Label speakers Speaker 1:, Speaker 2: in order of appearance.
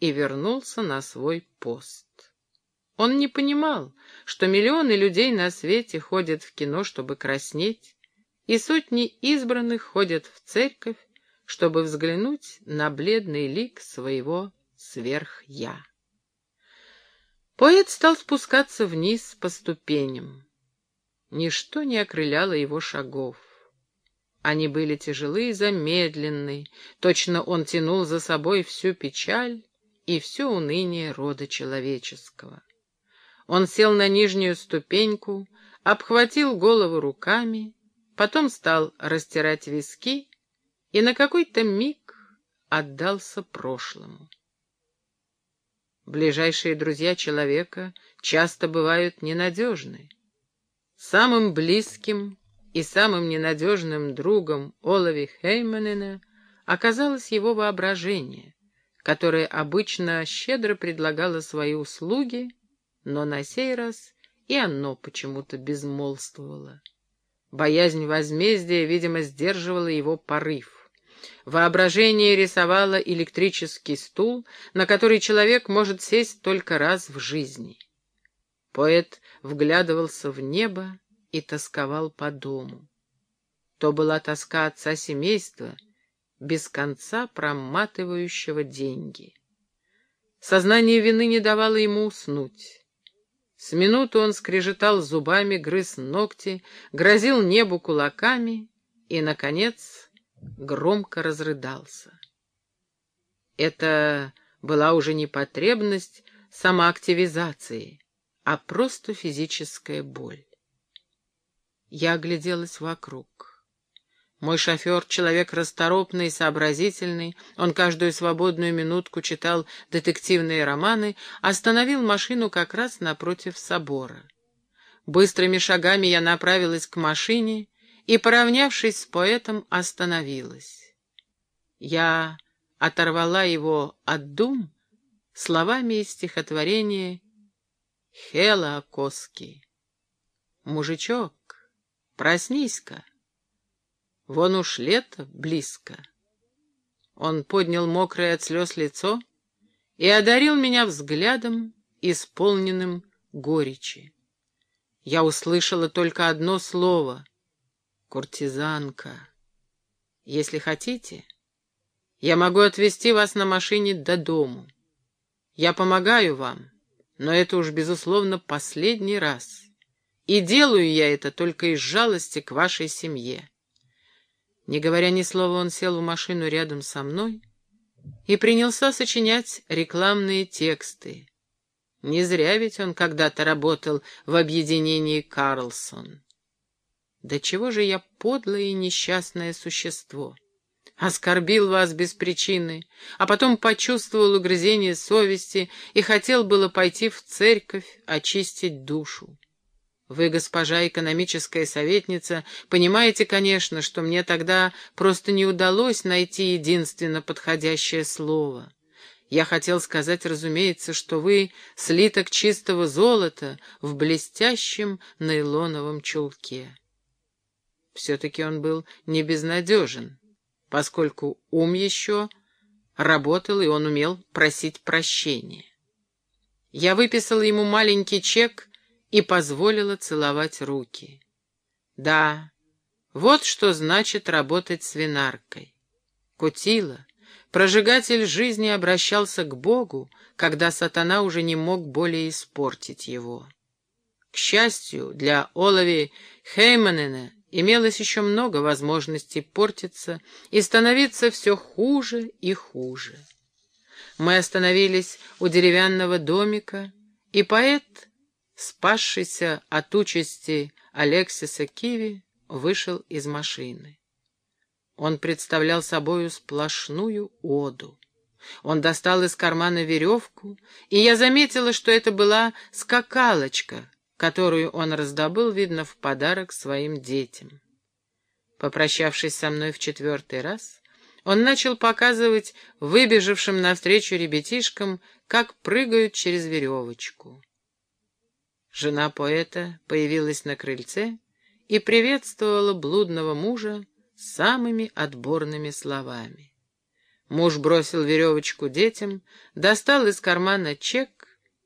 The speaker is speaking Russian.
Speaker 1: и вернулся на свой пост. Он не понимал, что миллионы людей на свете ходят в кино, чтобы краснеть, и сотни избранных ходят в церковь, чтобы взглянуть на бледный лик своего сверх-я. Поэт стал спускаться вниз по ступеням. Ничто не окрыляло его шагов. Они были тяжелы и замедленны, точно он тянул за собой всю печаль и все уныние рода человеческого. Он сел на нижнюю ступеньку, обхватил голову руками, потом стал растирать виски и на какой-то миг отдался прошлому. Ближайшие друзья человека часто бывают ненадежны. Самым близким и самым ненадежным другом Олови Хейманена оказалось его воображение, которое обычно щедро предлагало свои услуги, но на сей раз и оно почему-то безмолвствовало. Боязнь возмездия, видимо, сдерживала его порыв. Воображение рисовало электрический стул, на который человек может сесть только раз в жизни. Поэт вглядывался в небо и тосковал по дому. То была тоска отца семейства, без конца проматывающего деньги. Сознание вины не давало ему уснуть. С минуту он скрежетал зубами, грыз ногти, грозил небу кулаками и, наконец, громко разрыдался. Это была уже не потребность самоактивизации, а просто физическая боль. Я огляделась вокруг. Мой шофер — человек расторопный и сообразительный, он каждую свободную минутку читал детективные романы, остановил машину как раз напротив собора. Быстрыми шагами я направилась к машине и, поравнявшись с поэтом, остановилась. Я оторвала его от дум словами из стихотворения Хела Акоски. «Мужичок, проснись-ка, вон уж лето близко». Он поднял мокрое от слез лицо и одарил меня взглядом, исполненным горечи. Я услышала только одно слово — куртизанка. Если хотите, я могу отвезти вас на машине до дому. Я помогаю вам, но это уж, безусловно, последний раз. И делаю я это только из жалости к вашей семье. Не говоря ни слова, он сел в машину рядом со мной и принялся сочинять рекламные тексты. Не зря ведь он когда-то работал в объединении «Карлсон». Да чего же я подлое и несчастное существо? Оскорбил вас без причины, а потом почувствовал угрызение совести и хотел было пойти в церковь, очистить душу. Вы, госпожа экономическая советница, понимаете, конечно, что мне тогда просто не удалось найти единственно подходящее слово. Я хотел сказать, разумеется, что вы слиток чистого золота в блестящем нейлоновом чулке. Все-таки он был не безнадежен, поскольку ум еще работал, и он умел просить прощения. Я выписал ему маленький чек и позволила целовать руки. Да, вот что значит работать свинаркой. Кутила, прожигатель жизни, обращался к Богу, когда сатана уже не мог более испортить его. К счастью, для Олови Хейманена имелось еще много возможностей портиться и становиться все хуже и хуже. Мы остановились у деревянного домика, и поэт, спасшийся от участи Алексиса Киви, вышел из машины. Он представлял собою сплошную оду. Он достал из кармана веревку, и я заметила, что это была скакалочка, которую он раздобыл, видно, в подарок своим детям. Попрощавшись со мной в четвертый раз, он начал показывать выбежавшим навстречу ребятишкам, как прыгают через веревочку. Жена поэта появилась на крыльце и приветствовала блудного мужа самыми отборными словами. Муж бросил веревочку детям, достал из кармана чек